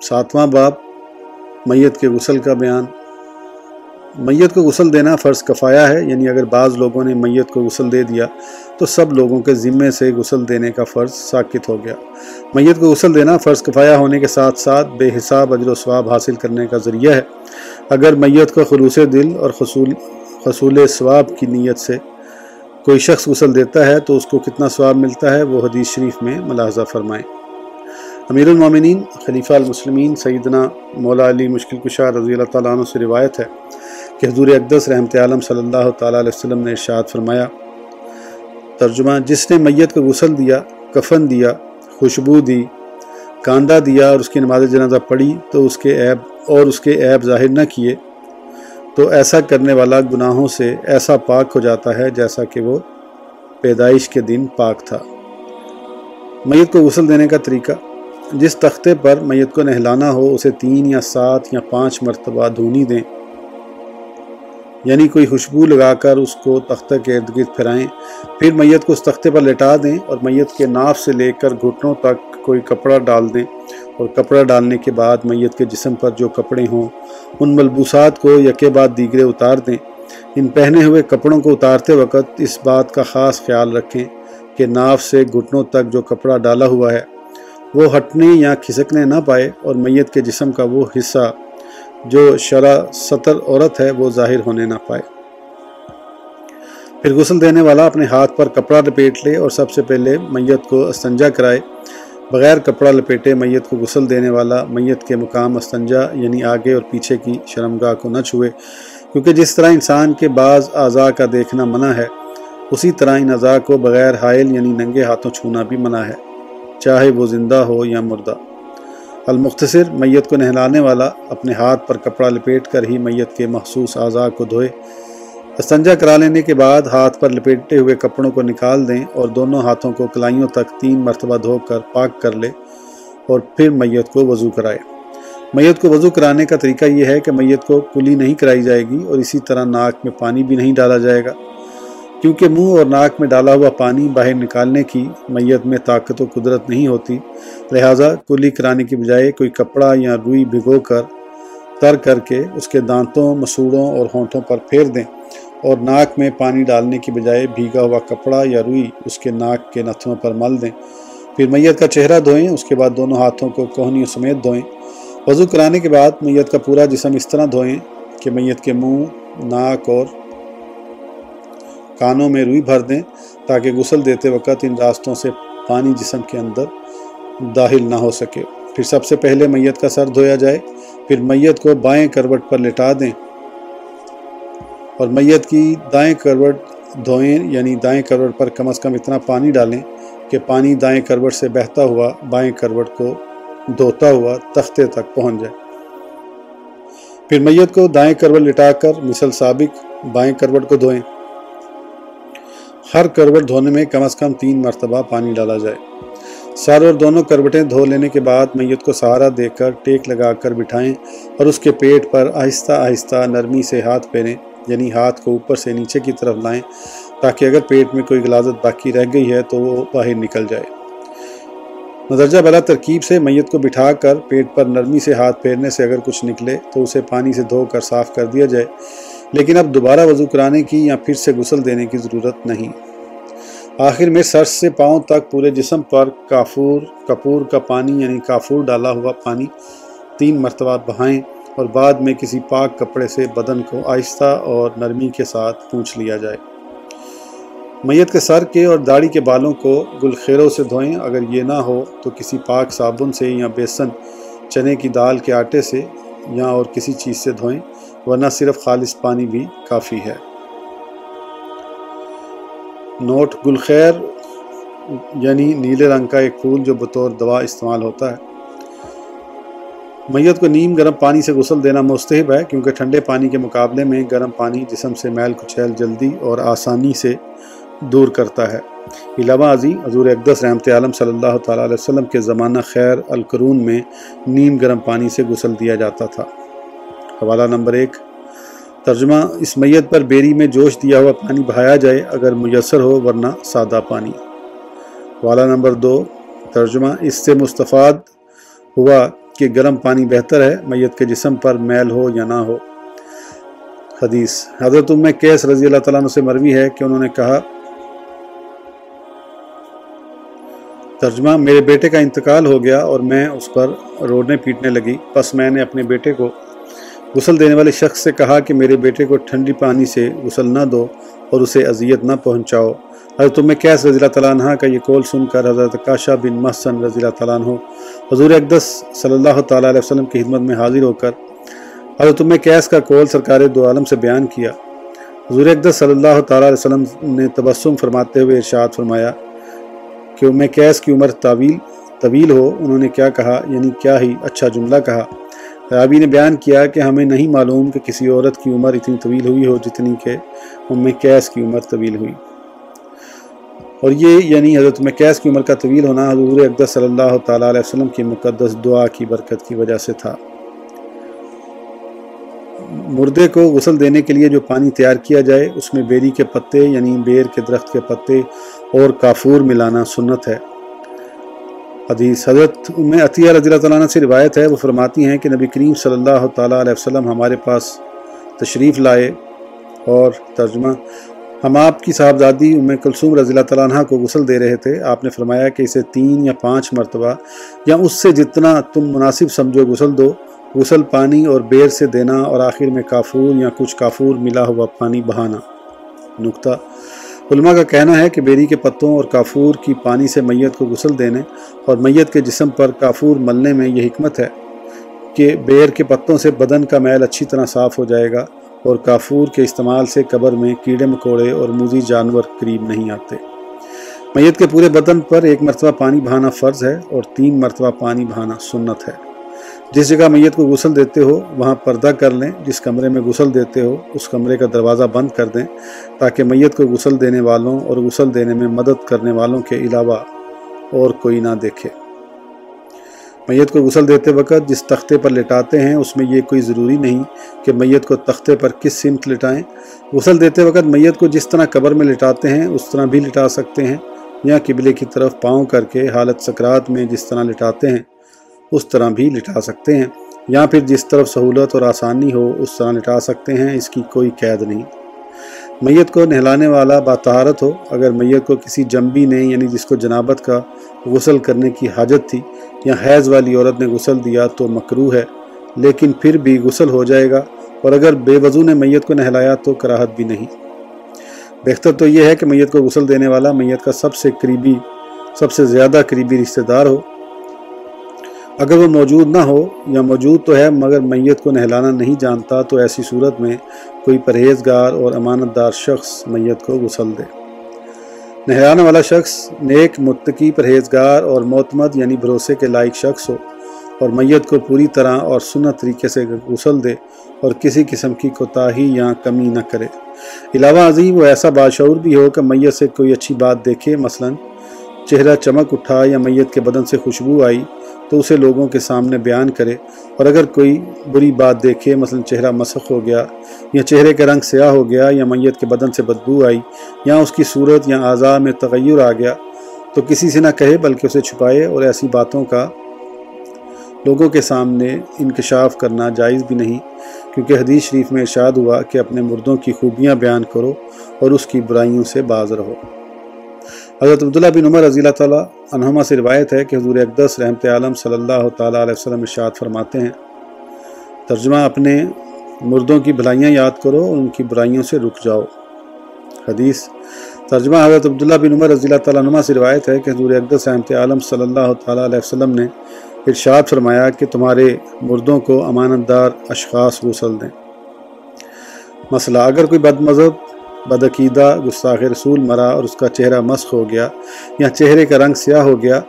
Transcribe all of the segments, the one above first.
ساتواں باب، میت کے غسل کا بیان۔ میت کو غسل دینا فرض کفایا ہے یعنی اگر بعض لوگوں نے میت کو غسل دے دیا تو سب لوگوں کے ذمے سے غسل دینے کا فرض ساکت ہو گیا۔ میت کو غسل دینا فرض کفایا ہونے کے ساتھ ساتھ بے حساب اجر و ثواب حاصل کرنے کا ذریعہ ہے۔ اگر میت کو خلوص دل اور خصول حصول ثواب کی نیت سے کوئی شخص غسل دیتا ہے تو اس کو کتنا ثواب ملتا ہے وہ حدیث شریف میں ملاحظہ فرمائیں۔ امیر المومنین خلیفہ المسلمین سیدنا مولا علی مشکل کشار رضی اللہ تعالیٰ عنہ سے روایت ہے کہ حضور اقدس رحمت عالم صلی اللہ تعالیٰ علیہ وسلم نے ارشاد فرمایا، ترجمہ، جس نے میت کو غسل دیا، کفن دیا، خوشبو دی کاندہ دیا اور اس کی نماز جنازہ پڑھی تو اس کے عیب اور اس کے عیب ظاہر نہ کیے تو ایسا کرنے والا گناہوں سے ایسا پاک ہو جاتا ہے جیسا کہ وہ پیدائش کے دن پاک تھا۔ میت کو غسل دینے کا طریقہ جس تختے پر میت کو نہلانا ہو، اسے تین یا سات یا پانچ مرتبہ دھونی دیں۔ یعنی کوئی خوشبو لگا کر اس کو تختہ کے ارد گرد پھرائیں۔ پھر میت کو اس تختے پر لٹا دیں اور میت کے ناف سے لے کر گھٹنوں تک کوئی کپڑا ڈال دیں۔ اور کپڑا ڈالنے کے بعد میت کے جسم پر جو کپڑے ہوں، ان ملبوسات کو یکے بعد دیگرے اتار دیں۔ ان پہنے ہوئے کپڑوں کو اتارتے وقت اس بات کا خاص خیال رکھیں کہ ناف سے گھٹنوں تک جو کپڑا ڈالا ہوا ہے وہ ہٹنے یا کھسکنے نہ پائے اور میت کے جسم کا وہ حصہ جو شرع سطر عورت ہے وہ ظاہر ہونے نہ پائے۔ پھر غسل دینے والا اپنے ہاتھ پر کپڑا لپیٹ لے اور سب سے پہلے میت کو استنجا کرائے۔ بغیر کپڑا لپیٹے میت کو غسل دینے والا میت کے مقام استنجا یعنی آگے اور پیچھے کی شرمگاہ کو نہ چھوئے۔ کیونکہ جس طرح انسان کے بعض اعضاء کا دیکھنا منع ہے، اسی طرح ان اعضاء کو بغیر حائل یعنی ننگے ہاتھوں چھونا بھی منع ہے۔ چاہے وہ زندہ ہو یا مردہ۔ المختصر، میت کو نہلانے والا اپنے ہاتھ پر کپڑا لپیٹ کر ہی میت کے محسوس اعضاء کو دھوئے۔ استنجا کرا لینے کے بعد ہاتھ پر لپیٹے ہوئے کپڑوں کو نکال دیں اور دونوں ہاتھوں کو کلائیوں تک تین مرتبہ دھو کر پاک کر لے اور پھر میت کو وضو کرائے۔ میت کو وضو کرانے کا طریقہ یہ ہے کہ میت کو کلی نہیں کرائی جائے گی اور اسی طرح ناک میں پانی بھی نہیں ڈالا جائے گا۔ کیونکہ منہ اور ناک میں ڈالا ہوا پانی باہر نکالنے کی میت میں طاقت و قدرت نہیں ہوتی، لہٰذا کلی کرانے کی بجائے کوئی کپڑا یا روئی بھگو کر، تر کر کے اس کے دانتوں، مسوڑوں اور ہونٹوں پر پھیر دیں اور ناک میں پانی ڈالنے کی بجائے بھیگا ہوا کپڑا یا روئی اس کے ناک کے نتھنوں پر مل دیں۔ پھر میت کا چہرہ دھوئیں، اس کے بعد دونوں ہاتھوں کو کوہنیوں سمیت دھوئیں۔ وضو کرانے کے بعد میت کا پورا جسم اس طرح دھوئیں کہ میت کے منہ، ناک اور کانوں میں روئی بھر دیں تاکہ غسل دیتے وقت ان راستوں سے پانی جسم کے اندر داخل نہ ہو سکے۔ پھر سب سے پہلے میت کا سر دھویا جائے، پھر میت کو بائیں کروٹ پر لٹا دیں اور میت کی دائیں کروٹ دھوئیں یعنی دائیں کروٹ پر کم از کم اتنا پانی ڈالیں کہ پانی دائیں کروٹ سے بہتا ہوا بائیں کروٹ کو دھوتا ہوا تختے تک پہنچ جائے۔ پھر میت کو دائیں کروٹ لٹا کر مثل سابق بائیں کروٹ کو دھوئیں۔ ہر کروٹ دھونے میں کم از کم تین مرتبہ پانی ڈالا جائے۔ سر اور دونوں کروٹیں دھو لینے کے بعد میت کو سہارا دے کر ٹیک لگا کر بٹھائیں اور اس کے پیٹ پر آہستہ آہستہ نرمی سے ہاتھ پھیریں یعنی ہاتھ کو اوپر سے نیچے کی طرف لائیں تاکہ اگر پیٹ میں کوئی غلازت باقی رہ گئی ہے تو وہ باہر نکل جائے۔ مدرجہ بلا ترکیب سے میت کو بٹھا کر پیٹ پر نرمی سے ہاتھ پھیرنے سے اگر کچھ نکلے تو اسے پانی سے دھو کر صاف کر دیا جائے۔ لیکن اب دوبارہ وضو کرانے کی یا پھر سے غسل دینے کی ضرورت نہیں۔ آخر میں سر سے پاؤں تک پورے جسم پر کافور، کپور کا پانی یعنی کافور ڈالا ہوا پانی تین مرتبہ بہائیں اور بعد میں کسی پاک کپڑے سے بدن کو آہستہ اور نرمی کے ساتھ پونچھ لیا جائے۔ میت کے سر کے اور داڑھی کے بالوں کو گلخیروں سے دھوئیں۔ اگر یہ نہ ہو تو کسی پاک صابن سے یا بیسن، چنے کی دال کے آٹے سے یا اور کسی چیز سے دھوئیں۔ ورنہ صرف خالص پانی بھی کافی ہے۔ نوٹ گلخیر یعنی نیلے رنگ کا ایک پھول جو بطور دوا استعمال ہوتا ہے۔ میت کو نیم گرم پانی سے غسل دینا مستحب ہے کیونکہ ٹھنڈے پانی کے مقابلے میں گرم پانی جسم سے میل کچھیل جلدی اور آسانی سے دور کرتا ہے۔ علاوہ ازی حضور اقدس رحمت عالم صلی اللہ تعالیٰ علیہ وسلم کے زمانہ خیر القرون میں نیم گرم پانی سے غسل دیا جاتا تھا۔ حوالہ نمبر ایک۔ ترجمہ، اس میت پر بیری میں جوش دیا ہوا پانی بہایا جائے اگر میسر ہو ورنہ سادہ پانی۔ حوالہ نمبر دو۔ ترجمہ، اس سے مستفاد ہوا کہ گرم پانی بہتر ہے میت کے جسم پر میل ہو یا نہ ہو۔ حدیث۔ حضرت ام کیس رضی اللہ تعالیٰ عنہ سے مروی ہے کہ انہوں نے کہا، ترجمہ، میرے بیٹے کا انتقال ہو گیا اور میں اس پر روڑنے پیٹنے لگی۔ پس میں نے اپنے بیٹے کو غسل دینے والے شخص سے کہا کہ میرے بیٹے کو ٹھنڈی پانی سے غسل نہ دو اور اسے اذیت نہ پہنچاؤ۔ حضرت میں کیس رضی اللہ تعالیٰ عنہ کا یہ قول سن کر حضرت کاشا بن محسن رضی اللہ تعالیٰ عنہ، حضور اقدس صلی اللہ تعالیٰ علیہ وسلم کی خدمت میں حاضر ہو کر حضرت میں کیس کا قول سرکار دو عالم سے بیان کیا۔ حضور اقدس صلی اللہ تعالیٰ علیہ وسلم نے تبسم فرماتے ہوئے ارشاد فرمایا کہ ام کیس کی عمر طویل طویل ہو، انہوں نے کیا کہا؟ یعنی کیا ہی اچھا جملہ کہا۔ رابی نے بیان کیا کہ ہمیں نہیں معلوم کہ کسی عورت کی عمر اتنی طویل ہوئی ہو جتنی کہ ام کیس کی عمر طویل ہوئی۔ اور یہ یعنی حضرت مکیس کی عمر کا طویل ہونا حضور اقدس صلی اللہ تعالیٰ علیہ وسلم کی مقدس دعا کی برکت کی وجہ سے تھا۔ مردے کو غسل دینے کے لیے جو پانی تیار کیا جائے، اس میں بیری کے پتے یعنی بیر کے درخت کے پتے اور کافور ملانا سنت ہے۔ حدیث حضرت میں عطیہ رضی اللہ تعالیٰ سے روایت ہے، وہ فرماتی ہیں کہ نبی کریم صلی اللہ تعالیٰ علیہ وسلم ہمارے پاس تشریف لائے اور ترجمہ، ہم آپ کی صاحبزادی ام کلثوم رضی اللہ تعالیٰ عنہ کو غسل دے رہے تھے۔ آپ نے فرمایا کہ اسے تین یا پانچ مرتبہ یا اس سے جتنا تم مناسب سمجھو غسل دو، غسل پانی اور بیر سے دینا اور آخر میں کافور یا کچھ کافور ملا ہوا پانی بہانا۔ نقطہ علماء کا کہنا ہے کہ بیری کے پتوں اور کافور کی پانی سے میت کو غسل دینے اور میت کے جسم پر کافور ملنے میں یہ حکمت ہے کہ بیر کے پتوں سے بدن کا میل اچھی طرح صاف ہو جائے گا اور کافور کے استعمال سے قبر میں کیڑے مکوڑے اور موزی جانور قریب نہیں آتے۔ میت کے پورے بدن پر ایک مرتبہ پانی بہانا فرض ہے اور تین مرتبہ پانی بہانا سنت ہے۔ جس جگہ میت کو غسل دیتے ہو، وہاں پردہ کر لیں۔ جس کمرے میں غسل دیتے ہو، اس کمرے کا دروازہ بند کر دیں تاکہ میت کو غسل دینے والوں اور غسل دینے میں مدد کرنے والوں کے علاوہ اور کوئی نہ دیکھے۔ میت کو غسل دیتے وقت جس تختے پر لٹاتے ہیں، اس میں یہ کوئی ضروری نہیں کہ میت کو تختے پر کس سمت لٹائیں۔ غسل دیتے وقت میت کو جس طرح قبر میں لٹاتے ہیں، اس طرح بھی لٹا سکتے ہیں۔ یا قبلے کی طرف پاؤں کر کے حالت سکرات میں جس طرح لٹاتے ہیں اس طرح بھی لٹا سکتے ہیں۔ یا پھر جس طرف سہولت اور آسانی ہو، اس طرح لٹا سکتے ہیں، اس کی کوئی قید نہیں۔ میت کو نہلانے والا باتہارت ہو، اگر میت کو کسی جنبی نے یعنی جس کو جنابت کا غسل کرنے کی حاجت تھی، یا حیض والی عورت نے غسل دیا تو مکرو ہے، لیکن پھر بھی غسل ہو جائے گا۔ اور اگر بے وضو نے میت کو نہلایا تو کراہت بھی نہیں۔ بہتر تو یہ ہے کہ میت کو غسل دینے والا میت کا سب سے قریبی، سب سے زیادہ قریبی رشتہ دار ہو۔ اگر وہ موجود نہ ہو یا موجود تو ہے مگر میت کو نہلانا نہیں جانتا تو ایسی صورت میں کوئی پرہیزگار اور امانت دار شخص میت کو غسل دے۔ نہلانے والا شخص نیک، متقی، پرہیزگار اور معتمد یعنی بھروسے کے لائق شخص ہو اور میت کو پوری طرح اور سنت طریقے سے غسل دے اور کسی قسم کی کوتاہی یا کمی نہ کرے۔ علاوہ ازیں وہ ایسا باشعور بھی ہو کہ میت سے کوئی اچھی بات دیکھے، مثلا چہرہ چمک اٹھا یا میت کے بدن سے خوشبو آئی تو اسے لوگوں کے سامنے بیان کرے۔ اور اگر کوئی بری بات دیکھے، مثلا چہرہ مسخ ہو گیا، یا چہرے کا رنگ سیاہ ہو گیا، یا میت کے بدن سے بدبو آئی، یا اس کی صورت یا اعضاء میں تغیر آ گیا، تو کسی سے نہ کہے، بلکہ اسے چھپائے۔ اور ایسی باتوں کا لوگوں کے سامنے انکشاف کرنا جائز بھی نہیں، کیونکہ حدیث شریف میں ارشاد ہوا کہ اپنے مردوں کی خوبیاں بیان کرو اور اس کی برائیوں سے باز رہو۔ حضرت عبداللہ بن عمر رضی اللہ تعالیٰ عنہما سے روایت ہے کہ حضور اقدس رحمت عالم صلی اللہ تعالیٰ علیہ وسلم ارشاد فرماتے ہیں، ترجمہ اپنے مردوں کی بھلائیاں یاد کرو اور ان کی برائیوں سے رک جاؤ۔ حدیث، ترجمہ حضرت عبداللہ بن عمر رضی اللہ تعالیٰ عنہ سے روایت ہے کہ حضور اقدس رحمت عالم صلی اللہ تعالیٰ علیہ وسلم نے ارشاد فرمایا کہ تمہارے مردوں کو امانت دار اشخاص غسل دیں۔ مسئلہ، اگر کوئی بد مذہب بدعقیدہ گستاخ رسول مرا اور اس کا چہرہ مسخ ہو گیا، یا چہرے کا رنگ سیاہ ہو گیا،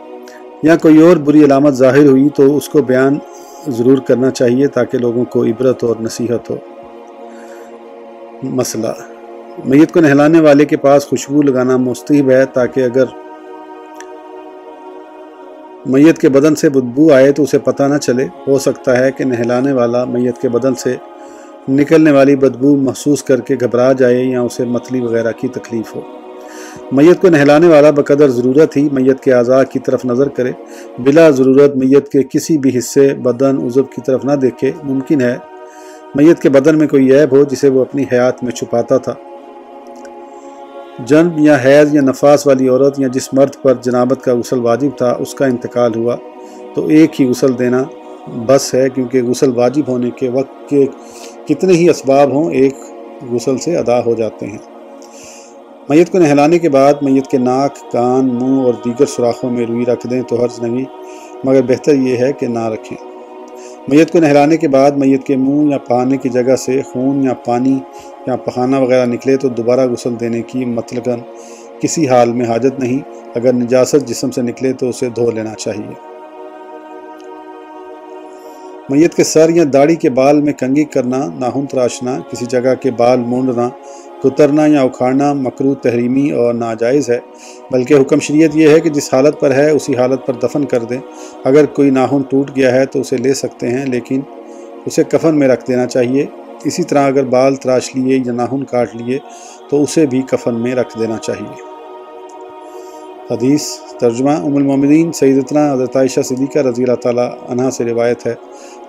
یا کوئی اور بری علامت ظاہر ہوئی تو اس کو بیان ضرور کرنا چاہیے تاکہ لوگوں کو عبرت اور نصیحت ہو۔ مسئلہ، میت کو نہلانے والے کے پاس خوشبو لگانا مستحب ہے تاکہ اگر میت کے بدن سے بدبو آئے تو اسے پتہ نہ چلے۔ ہو سکتا ہے کہ نہلانے والا میت کے بدن سے نکلنے والی بدبو محسوس کر کے گھبرا جائے یا اسے متلی وغیرہ کی تکلیف ہو۔ میت کو نہلانے والا بقدر ضرورت ہی میت کے اعضاء کی طرف نظر کرے۔ بلا ضرورت میت کے کسی بھی حصے بدن عضو کی طرف نہ دیکھے۔ ممکن ہے میت کے بدن میں کوئی عیب ہو جسے وہ اپنی حیات میں چھپاتا تھا۔ جنب یا حیض یا نفاس والی عورت یا جس مرد پر جنابت کا غسل واجب تھا، اس کا انتقال ہوا۔ تو ایک ہی غسل دینا بس ہے، کیونکہ غسل واجب ہونے کے وقت کے کتنے ہی اسباب ہوں، ایک غسل سے ادا ہو جاتے ہیں۔ میت کو نہلانے کے بعد میت کے ناک، کان، منہ اور دیگر سوراخوں میں روئی رکھ دیں تو حرض نہیں، مگر بہتر یہ ہے کہ نہ رکھیں۔ میت کو نہلانے کے بعد میت کے منہ یا پہانے کی جگہ سے خون یا پانی یا پخانہ وغیرہ نکلے تو دوبارہ غسل دینے کی مطلق کسی حال میں حاجت نہیں۔ اگر نجاست جسم سے نکلے تو اسے دھو لینا چاہیے۔ میت کے سر یا داڑھی کے بال میں کنگی کرنا ناہن تراشنا، کسی جگہ کے بال مونڈنا، کترنا یا اکھاڑنا مکرو تحریمی اور ناجائز ہے۔ بلکہ حکم شریعت یہ ہے کہ جس حالت پر ہے، اسی حالت پر دفن کر دیں۔ اگر کوئی ناہن ٹوٹ گیا ہے تو اسے لے سکتے ہیں، لیکن اسے کفن میں رکھ دینا چاہیے۔ اسی طرح اگر بال تراش لیے یا ناہن کاٹ لیے تو اسے بھی کفن میں رکھ دینا چاہیے۔ حدیث، ترجمہ، ام المومنین، سیدتنا حضرت عائشہ صدیقہ رضی اللہ تعالیٰ عنہ سے روایت ہے۔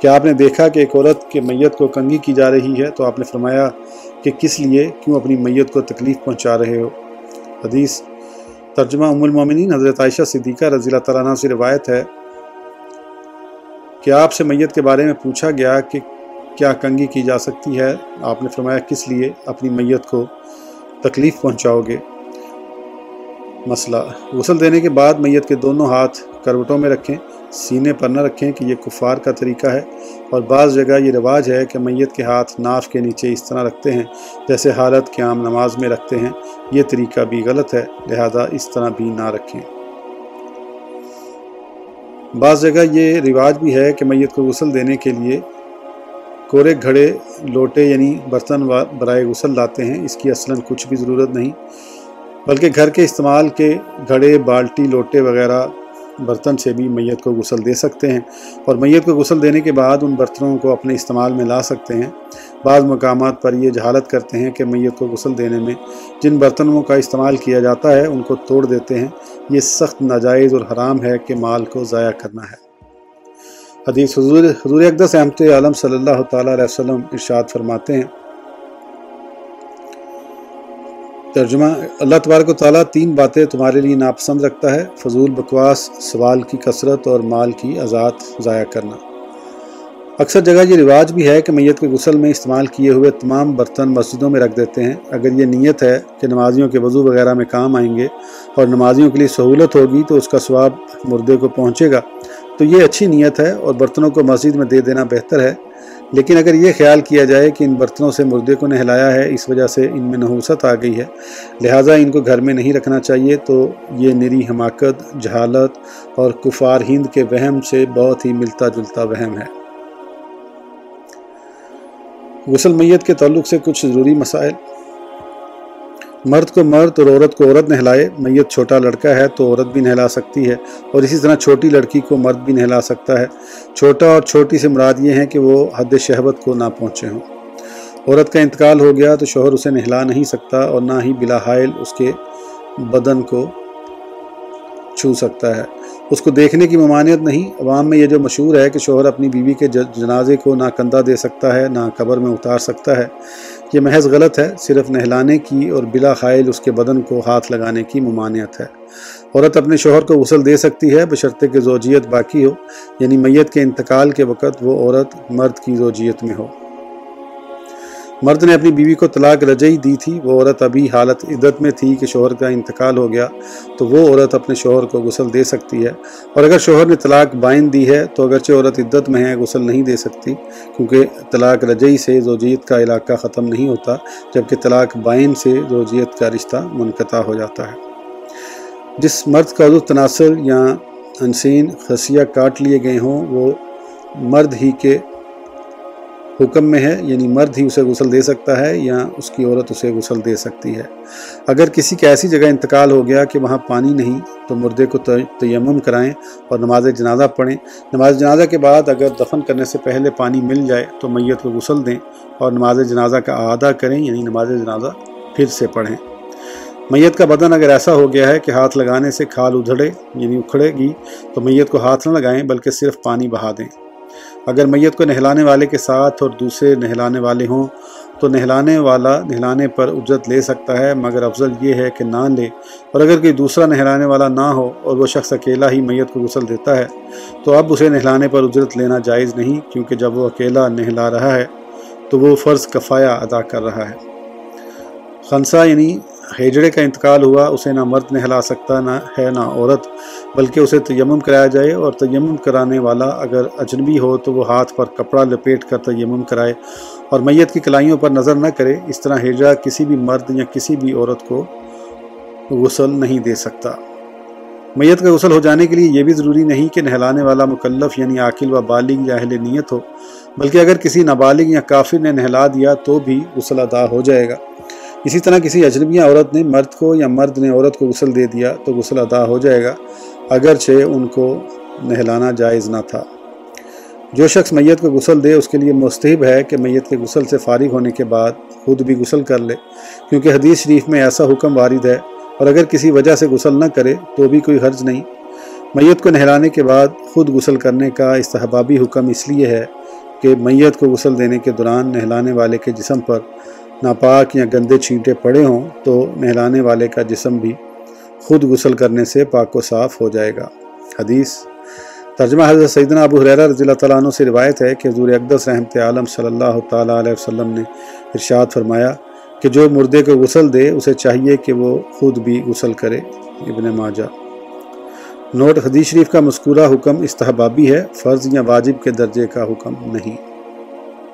کہ آپ نے دیکھا کہ ایک عورت کے میت کو کنگھی کی جا رہی ہے تو آپ نے فرمایا کہ کس لیے کیوں اپنی میت کو تکلیف پہنچا رہے ہو؟ حدیث ترجمہ ام المومنین حضرت عائشہ صدیقہ رضی اللہ تعالیٰ عنہ سے روایت ہے کہ آپ سے میت کے بارے میں پوچھا گیا کہ کیا کنگھی کی جا سکتی ہے؟ آپ نے فرمایا کس لیے اپنی میت کو تکلیف پہنچاؤ گے؟ مسئلہ، غسل دینے کے بعد میت کے دونوں ہاتھ کروٹوں میں رکھیں سینے پر نہ رکھیں کہ یہ کفار کا طریقہ ہے۔ اور بعض جگہ یہ رواج ہے کہ میت کے ہاتھ ناف کے نیچے اس طرح رکھتے ہیں جیسے حالت قیام نماز میں رکھتے ہیں۔ یہ طریقہ بھی غلط ہے، لہذا اس طرح بھی نہ رکھیں۔ بعض جگہ یہ رواج بھی ہے کہ میت کو غسل دینے کے لیے کورے گھڑے، لوٹے یعنی برتن برائے غسل لاتے ہیں۔ اس کی اصلاً کچھ بھی ضرورت نہیں، بلکہ گھر کے استعمال کے گھڑے، بالٹی، لوٹے وغیرہ برتن سے بھی میت کو غسل دے سکتے ہیں اور میت کو غسل دینے کے بعد ان برتنوں کو اپنے استعمال میں لا سکتے ہیں۔ بعض مقامات پر یہ جہالت کرتے ہیں کہ میت کو غسل دینے میں جن برتنوں کا استعمال کیا جاتا ہے ان کو توڑ دیتے ہیں۔ یہ سخت ناجائز اور حرام ہے کہ مال کو ضائع کرنا ہے۔ حدیث حضور حضور اقدس احمد عالم صلی اللہ تعالیٰ علیہ وسلم ارشاد فرماتے ہیں ترجمہ، اللہ تبارک و تعالیٰ تین باتیں تمہارے لیے ناپسند رکھتا ہے، فضول بکواس، سوال کی کثرت اور مال کی آزاد ضائع کرنا۔ اکثر جگہ یہ رواج بھی ہے کہ میت کے غسل میں استعمال کیے ہوئے تمام برتن مسجدوں میں رکھ دیتے ہیں۔ اگر یہ نیت ہے کہ نمازیوں کے وضو وغیرہ میں کام آئیں گے اور نمازیوں کے لیے سہولت ہوگی تو اس کا ثواب مردے کو پہنچے گا۔ تو یہ اچھی نیت ہے اور برتنوں کو مسجد میں دے دینا بہتر ہے۔ لیکن اگر یہ خیال کیا جائے کہ ان برتنوں سے مردے کو نہلایا ہے، اس وجہ سے ان میں نحوست آ گئی ہے۔ لہٰذا ان کو گھر میں نہیں رکھنا چاہیے۔ تو یہ نری حماقت، جہالت اور کفار ہند کے وہم سے بہت ہی ملتا جلتا وہم ہے۔ غسل میت کے تعلق سے کچھ ضروری مسائل مرد کو مرد اور عورت کو عورت نہلائے، میت چھوٹا لڑکا ہے تو عورت بھی نہلا سکتی ہے۔ اور اسی طرح چھوٹی لڑکی کو مرد بھی نہلا سکتا ہے۔ چھوٹا اور چھوٹی سے مراد یہ ہیں کہ وہ حد شہبت کو نہ پہنچے ہوں۔ عورت کا انتقال ہو گیا تو شوہر اسے نہلا نہیں سکتا اور نہ ہی بلا حائل اس کے بدن کو چھو سکتا ہے۔ اس کو دیکھنے کی ممانعت نہیں۔ عوام میں یہ جو مشہور ہے کہ شوہر اپنی بیوی کے جنازے کو نہ کندھا دے سکتا ہے، نہ قبر میں اتار سکتا ہے۔ یہ محض غلط ہے، صرف نہلانے کی اور بلا خائل اس کے بدن کو ہاتھ لگانے کی ممانعت ہے۔ عورت اپنے شوہر کو غسل دے سکتی ہے، بشرطے کہ زوجیت باقی ہو یعنی میت کے انتقال کے وقت وہ عورت مرد کی زوجیت میں ہو۔ مرد نے اپنی بیوی کو طلاق رجعی دی تھی۔ وہ عورت ابھی حالت عدت میں تھی کہ شوہر کا انتقال ہو گیا، تو وہ عورت اپنے شوہر کو غسل دے سکتی ہے۔ اور اگر شوہر نے طلاق بائن دی ہے، تو اگرچہ عورت عدت میں ہے، غسل نہیں دے سکتی، کیونکہ طلاق رجعی سے زوجیت کا علاقہ ختم نہیں ہوتا، جبکہ طلاق بائن سے زوجیت کا رشتہ منقطع ہو جاتا ہے۔ جس مرد کا عضو تناسل یا انسین خسیہ کاٹ لیے گئے ہوں، وہ مرد ہی کے حکم میں ہے یعنی مرد ہی اسے غسل دے سکتا ہے یا اس کی عورت اسے غسل دے سکتی ہے۔ اگر کسی کی ایسی جگہ انتقال ہو گیا کہ وہاں پانی نہیں، تو مردے کو تیمم کرائیں اور نماز جنازہ پڑھیں۔ نماز جنازہ کے بعد اگر دفن کرنے سے پہلے پانی مل جائے تو میت کو غسل دیں اور نماز جنازہ کا اعادہ کریں یعنی نماز جنازہ پھر سے پڑھیں۔ میت کا بدن اگر ایسا ہو گیا ہے کہ ہاتھ لگانے سے کھال ادھڑے یعنی اکھڑے گی، تو میت کو ہاتھ نہ لگائیں، بلکہ صرف پانی بہا دیں۔ اگر میت کو نہلانے والے کے ساتھ اور دوسرے نہلانے والے ہوں تو نہلانے والا نہلانے پر اجرت لے سکتا ہے، مگر افضل یہ ہے کہ نہ لے۔ اور اگر کوئی دوسرا نہلانے والا نہ ہو اور وہ شخص اکیلا ہی میت کو غسل دیتا ہے، تو اب اسے نہلانے پر اجرت لینا جائز نہیں، کیونکہ جب وہ اکیلا نہلا رہا ہے تو وہ فرض کفایہ ادا کر رہا ہے۔ خنسا یعنی ہیجڑے کا انتقال ہوا، اسے نہ مرد نہلا سکتا، نہ ہے نہ عورت، بلکہ اسے تیمم کرایا جائے اور تیمم کرانے والا اگر اجنبی ہو تو وہ ہاتھ پر کپڑا لپیٹ کر تیمم کرائے اور میت کی کلائیوں پر نظر نہ کرے۔ اس طرح ہجرا کسی بھی مرد یا کسی بھی عورت کو غسل نہیں دے سکتا۔ میت کا غسل ہو جانے کے لیے یہ بھی ضروری نہیں کہ نہلانے والا مکلف یعنی عاقل و بالغ یا اہل نیت ہو، بلکہ اگر کسی نابالغ یا کافر نے نہلا دیا تو بھی غسل ادا ہو جائے گا۔ اسی طرح کسی اجنبیہ عورت نے مرد کو یا مرد نے عورت کو غسل دے دیا تو غسل ادا ہو جائے گا، اگرچہ ان کو نہلانا جائز نہ تھا۔ جو شخص میت کو غسل دے، اس کے لیے مستحب ہے کہ میت کے غسل سے فارغ ہونے کے بعد خود بھی غسل کر لے، کیونکہ حدیث شریف میں ایسا حکم وارد ہے۔ اور اگر کسی وجہ سے غسل نہ کرے تو بھی کوئی حرج نہیں۔ میت کو نہلانے کے بعد خود غسل کرنے کا استحبابی حکم اس لیے ہے کہ میت کو غسل دینے کے دوران نہلانے والے کے جسم پر ناپاک یا گندے چھینٹے پڑے ہوں تو نہلانے والے کا جسم بھی خود غسل کرنے سے پاک و صاف ہو جائے گا۔ حدیث ترجمہ حضرت سیدنا ابو حریرہ رضی اللہ تعالیٰ عنہ سے روایت ہے کہ حضور اقدس رحمت عالم صلی اللہ تعالیٰ علیہ وسلم نے ارشاد فرمایا کہ جو مردے کو غسل دے، اسے چاہیے کہ وہ خود بھی غسل کرے۔ ابن ماجہ۔ نوٹ حدیث شریف کا مذکورہ حکم استحبابی ہے، فرض یا واجب کے درجے کا حکم نہیں۔